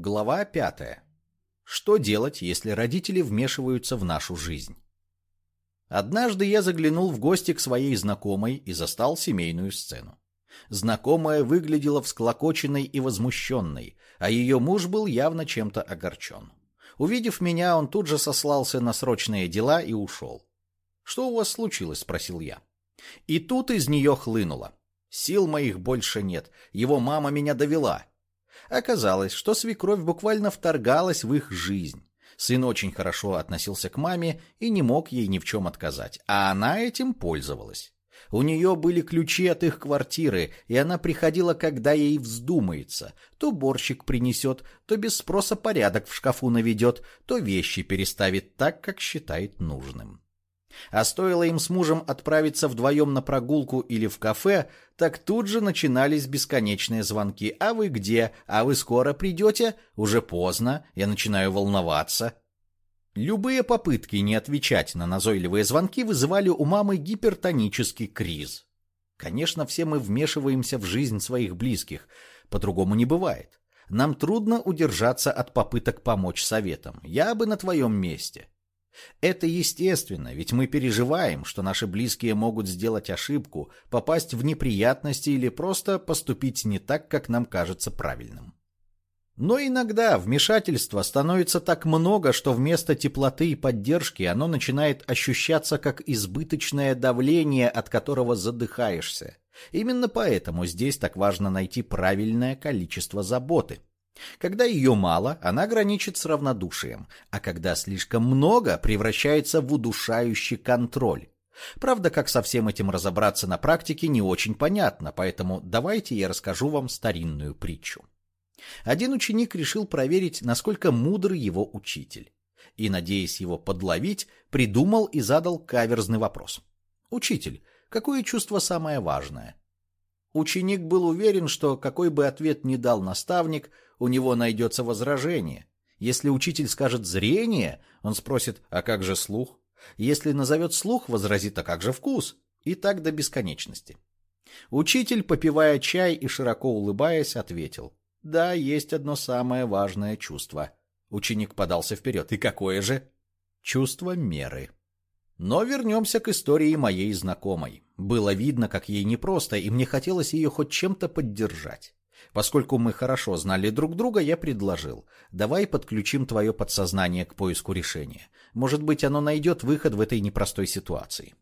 Глава пятая. Что делать, если родители вмешиваются в нашу жизнь? Однажды я заглянул в гости к своей знакомой и застал семейную сцену. Знакомая выглядела всклокоченной и возмущенной, а ее муж был явно чем-то огорчен. Увидев меня, он тут же сослался на срочные дела и ушел. «Что у вас случилось?» — спросил я. И тут из нее хлынуло. Сил моих больше нет, его мама меня довела. Оказалось, что свекровь буквально вторгалась в их жизнь. Сын очень хорошо относился к маме и не мог ей ни в чем отказать, а она этим пользовалась. У нее были ключи от их квартиры, и она приходила, когда ей вздумается. То борщик принесет, то без спроса порядок в шкафу наведет, то вещи переставит так, как считает нужным. А стоило им с мужем отправиться вдвоем на прогулку или в кафе, так тут же начинались бесконечные звонки. «А вы где? А вы скоро придете? Уже поздно. Я начинаю волноваться». Любые попытки не отвечать на назойливые звонки вызывали у мамы гипертонический криз. Конечно, все мы вмешиваемся в жизнь своих близких. По-другому не бывает. Нам трудно удержаться от попыток помочь советам. Я бы на твоем месте. Это естественно, ведь мы переживаем, что наши близкие могут сделать ошибку, попасть в неприятности или просто поступить не так, как нам кажется правильным. Но иногда вмешательства становится так много, что вместо теплоты и поддержки оно начинает ощущаться как избыточное давление, от которого задыхаешься. Именно поэтому здесь так важно найти правильное количество заботы. Когда ее мало, она граничит с равнодушием, а когда слишком много, превращается в удушающий контроль. Правда, как со всем этим разобраться на практике, не очень понятно, поэтому давайте я расскажу вам старинную притчу. Один ученик решил проверить, насколько мудр его учитель. И, надеясь его подловить, придумал и задал каверзный вопрос. «Учитель, какое чувство самое важное?» Ученик был уверен, что какой бы ответ ни дал наставник, у него найдется возражение. Если учитель скажет «зрение», он спросит «а как же слух?». Если назовет слух, возразит «а как же вкус?». И так до бесконечности. Учитель, попивая чай и широко улыбаясь, ответил «Да, есть одно самое важное чувство». Ученик подался вперед. «И какое же?» «Чувство меры». Но вернемся к истории моей знакомой. Было видно, как ей непросто, и мне хотелось ее хоть чем-то поддержать. Поскольку мы хорошо знали друг друга, я предложил, давай подключим твое подсознание к поиску решения. Может быть, оно найдет выход в этой непростой ситуации.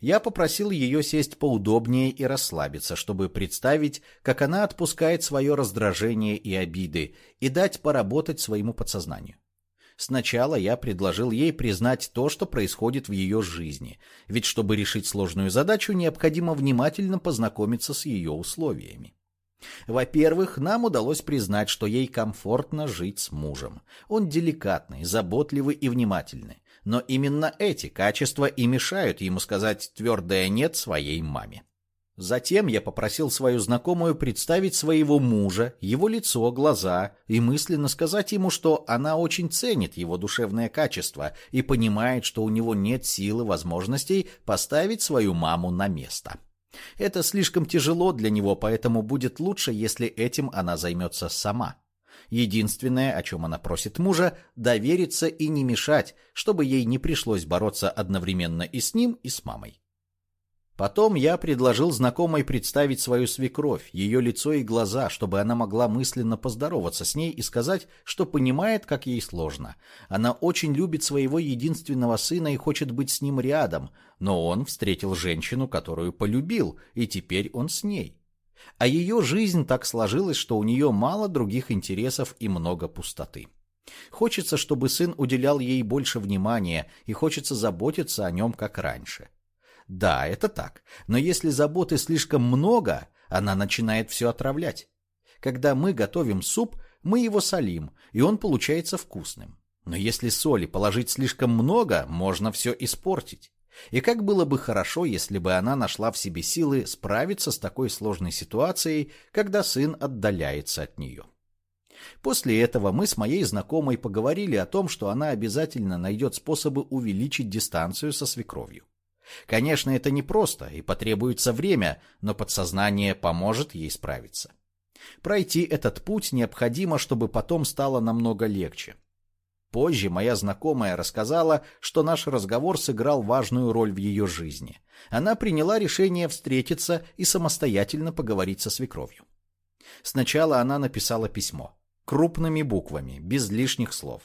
Я попросил ее сесть поудобнее и расслабиться, чтобы представить, как она отпускает свое раздражение и обиды, и дать поработать своему подсознанию. Сначала я предложил ей признать то, что происходит в ее жизни, ведь чтобы решить сложную задачу, необходимо внимательно познакомиться с ее условиями. Во-первых, нам удалось признать, что ей комфортно жить с мужем. Он деликатный, заботливый и внимательный. Но именно эти качества и мешают ему сказать твердое «нет» своей маме. Затем я попросил свою знакомую представить своего мужа, его лицо, глаза и мысленно сказать ему, что она очень ценит его душевное качество и понимает, что у него нет силы, возможностей поставить свою маму на место. Это слишком тяжело для него, поэтому будет лучше, если этим она займется сама. Единственное, о чем она просит мужа, довериться и не мешать, чтобы ей не пришлось бороться одновременно и с ним, и с мамой. Потом я предложил знакомой представить свою свекровь, ее лицо и глаза, чтобы она могла мысленно поздороваться с ней и сказать, что понимает, как ей сложно. Она очень любит своего единственного сына и хочет быть с ним рядом, но он встретил женщину, которую полюбил, и теперь он с ней. А ее жизнь так сложилась, что у нее мало других интересов и много пустоты. Хочется, чтобы сын уделял ей больше внимания, и хочется заботиться о нем, как раньше. Да, это так. Но если заботы слишком много, она начинает все отравлять. Когда мы готовим суп, мы его солим, и он получается вкусным. Но если соли положить слишком много, можно все испортить. И как было бы хорошо, если бы она нашла в себе силы справиться с такой сложной ситуацией, когда сын отдаляется от нее. После этого мы с моей знакомой поговорили о том, что она обязательно найдет способы увеличить дистанцию со свекровью. Конечно, это непросто и потребуется время, но подсознание поможет ей справиться. Пройти этот путь необходимо, чтобы потом стало намного легче. Позже моя знакомая рассказала, что наш разговор сыграл важную роль в ее жизни. Она приняла решение встретиться и самостоятельно поговорить со свекровью. Сначала она написала письмо. Крупными буквами, без лишних слов.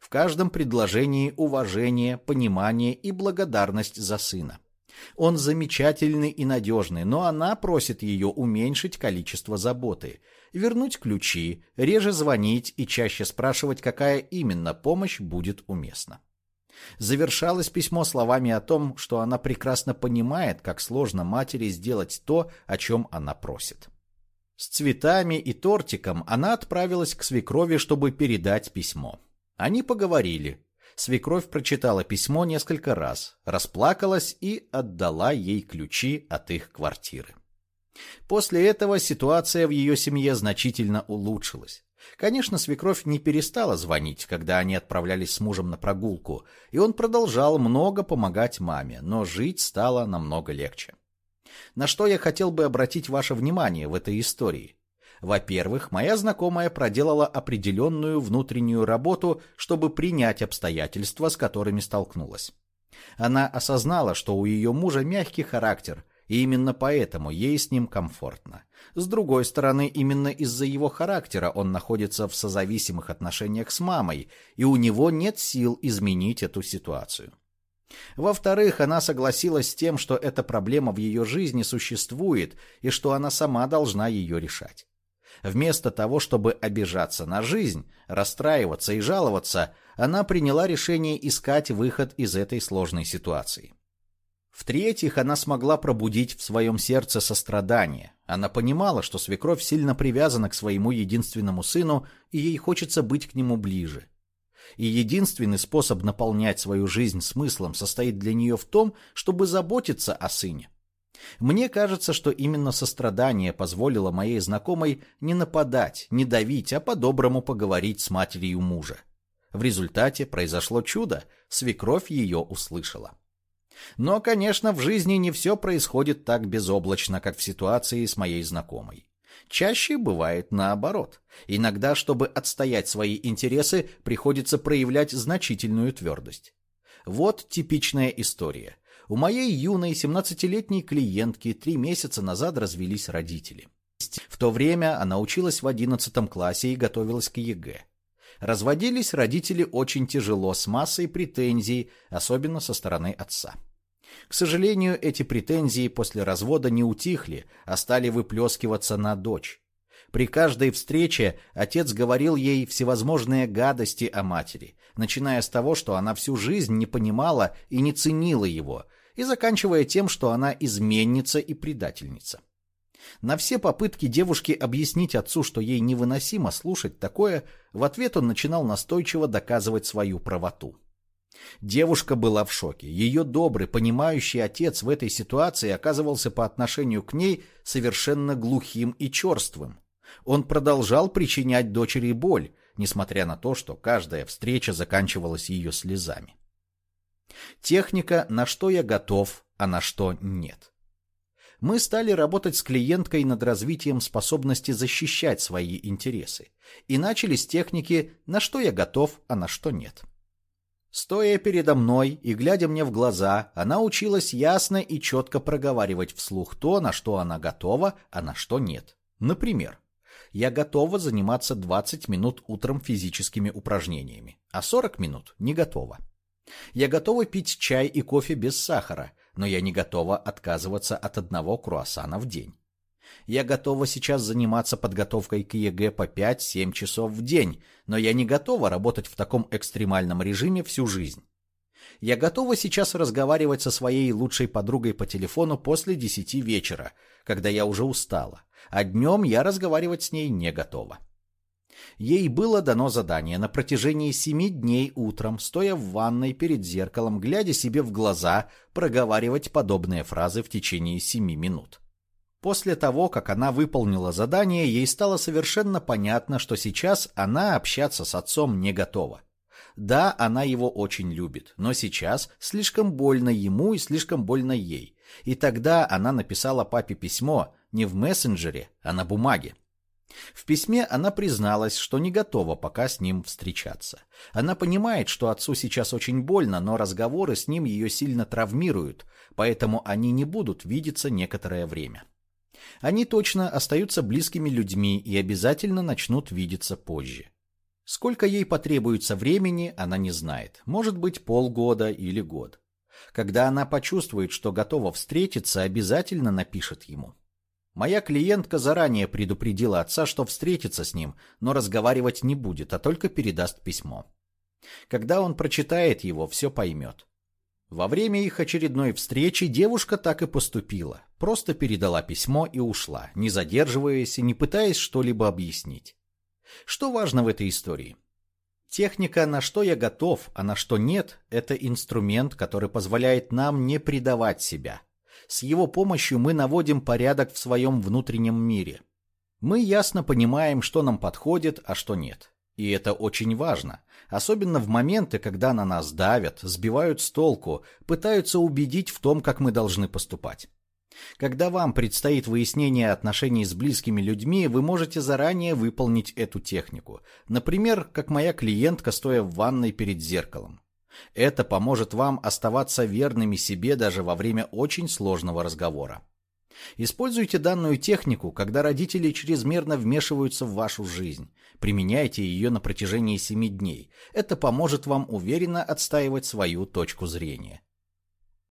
В каждом предложении уважение, понимание и благодарность за сына. Он замечательный и надежный, но она просит ее уменьшить количество заботы, вернуть ключи, реже звонить и чаще спрашивать, какая именно помощь будет уместна. Завершалось письмо словами о том, что она прекрасно понимает, как сложно матери сделать то, о чем она просит. С цветами и тортиком она отправилась к свекрови, чтобы передать письмо. Они поговорили. Свекровь прочитала письмо несколько раз, расплакалась и отдала ей ключи от их квартиры. После этого ситуация в ее семье значительно улучшилась. Конечно, свекровь не перестала звонить, когда они отправлялись с мужем на прогулку, и он продолжал много помогать маме, но жить стало намного легче. На что я хотел бы обратить ваше внимание в этой истории? Во-первых, моя знакомая проделала определенную внутреннюю работу, чтобы принять обстоятельства, с которыми столкнулась. Она осознала, что у ее мужа мягкий характер – и именно поэтому ей с ним комфортно. С другой стороны, именно из-за его характера он находится в созависимых отношениях с мамой, и у него нет сил изменить эту ситуацию. Во-вторых, она согласилась с тем, что эта проблема в ее жизни существует и что она сама должна ее решать. Вместо того, чтобы обижаться на жизнь, расстраиваться и жаловаться, она приняла решение искать выход из этой сложной ситуации. В-третьих, она смогла пробудить в своем сердце сострадание. Она понимала, что свекровь сильно привязана к своему единственному сыну, и ей хочется быть к нему ближе. И единственный способ наполнять свою жизнь смыслом состоит для нее в том, чтобы заботиться о сыне. Мне кажется, что именно сострадание позволило моей знакомой не нападать, не давить, а по-доброму поговорить с матерью мужа. В результате произошло чудо, свекровь ее услышала. Но, конечно, в жизни не все происходит так безоблачно, как в ситуации с моей знакомой. Чаще бывает наоборот. Иногда, чтобы отстоять свои интересы, приходится проявлять значительную твердость. Вот типичная история. У моей юной 17-летней клиентки три месяца назад развелись родители. В то время она училась в 11 классе и готовилась к ЕГЭ. Разводились родители очень тяжело, с массой претензий, особенно со стороны отца. К сожалению, эти претензии после развода не утихли, а стали выплескиваться на дочь. При каждой встрече отец говорил ей всевозможные гадости о матери, начиная с того, что она всю жизнь не понимала и не ценила его, и заканчивая тем, что она изменница и предательница. На все попытки девушки объяснить отцу, что ей невыносимо слушать такое, в ответ он начинал настойчиво доказывать свою правоту. Девушка была в шоке. Ее добрый, понимающий отец в этой ситуации оказывался по отношению к ней совершенно глухим и черствым. Он продолжал причинять дочери боль, несмотря на то, что каждая встреча заканчивалась ее слезами. Техника «на что я готов, а на что нет» мы стали работать с клиенткой над развитием способности защищать свои интересы и начали с техники «на что я готов, а на что нет». Стоя передо мной и глядя мне в глаза, она училась ясно и четко проговаривать вслух то, на что она готова, а на что нет. Например, я готова заниматься 20 минут утром физическими упражнениями, а 40 минут не готова. Я готова пить чай и кофе без сахара, но я не готова отказываться от одного круассана в день. Я готова сейчас заниматься подготовкой к ЕГЭ по 5-7 часов в день, но я не готова работать в таком экстремальном режиме всю жизнь. Я готова сейчас разговаривать со своей лучшей подругой по телефону после 10 вечера, когда я уже устала, а днем я разговаривать с ней не готова. Ей было дано задание на протяжении семи дней утром, стоя в ванной перед зеркалом, глядя себе в глаза, проговаривать подобные фразы в течение семи минут. После того, как она выполнила задание, ей стало совершенно понятно, что сейчас она общаться с отцом не готова. Да, она его очень любит, но сейчас слишком больно ему и слишком больно ей. И тогда она написала папе письмо не в мессенджере, а на бумаге. В письме она призналась, что не готова пока с ним встречаться. Она понимает, что отцу сейчас очень больно, но разговоры с ним ее сильно травмируют, поэтому они не будут видеться некоторое время. Они точно остаются близкими людьми и обязательно начнут видеться позже. Сколько ей потребуется времени, она не знает. Может быть, полгода или год. Когда она почувствует, что готова встретиться, обязательно напишет ему. Моя клиентка заранее предупредила отца, что встретится с ним, но разговаривать не будет, а только передаст письмо. Когда он прочитает его, все поймет. Во время их очередной встречи девушка так и поступила. Просто передала письмо и ушла, не задерживаясь и не пытаясь что-либо объяснить. Что важно в этой истории? Техника «на что я готов, а на что нет» — это инструмент, который позволяет нам не предавать себя, с его помощью мы наводим порядок в своем внутреннем мире. Мы ясно понимаем, что нам подходит, а что нет. И это очень важно, особенно в моменты, когда на нас давят, сбивают с толку, пытаются убедить в том, как мы должны поступать. Когда вам предстоит выяснение отношений с близкими людьми, вы можете заранее выполнить эту технику. Например, как моя клиентка, стоя в ванной перед зеркалом. Это поможет вам оставаться верными себе даже во время очень сложного разговора. Используйте данную технику, когда родители чрезмерно вмешиваются в вашу жизнь. Применяйте ее на протяжении 7 дней. Это поможет вам уверенно отстаивать свою точку зрения.